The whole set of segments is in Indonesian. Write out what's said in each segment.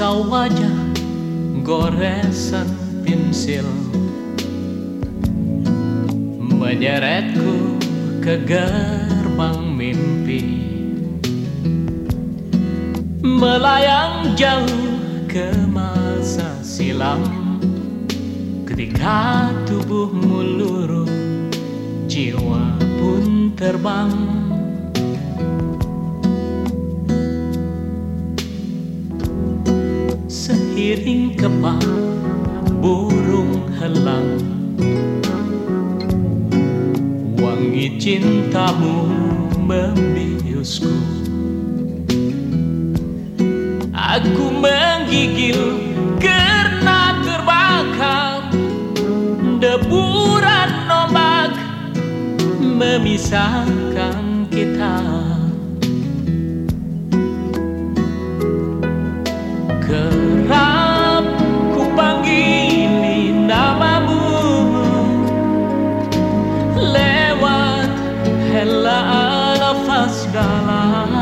sketsa wajah goresan pensil. Menyeretku ke gerbang mimpi. Melayang jauh ke masa silam. Ketika tubuhmu luruh Jiwa pun terbang Seiring kepang burung helang. Wangi cintamu membiusku. Aku menggigil karena terbakar. Deburan ombak memisahkan kita dalam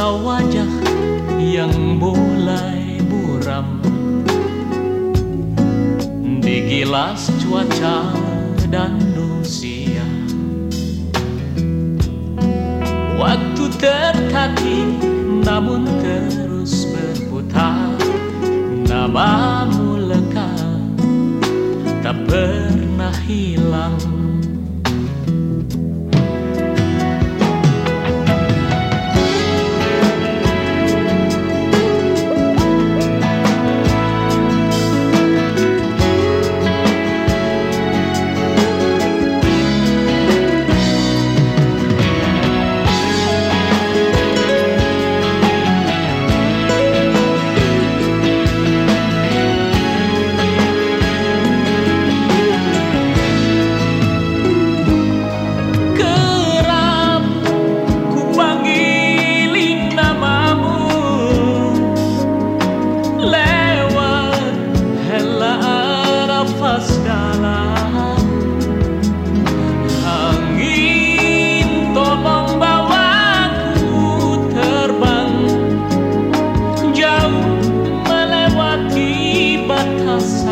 sketsa wajah yang mulai buram. Digilas cuaca dan usia. Waktu tertatih namun terus berputar. Namamu lekat tak pernah hilang terbang jauh melewati batasan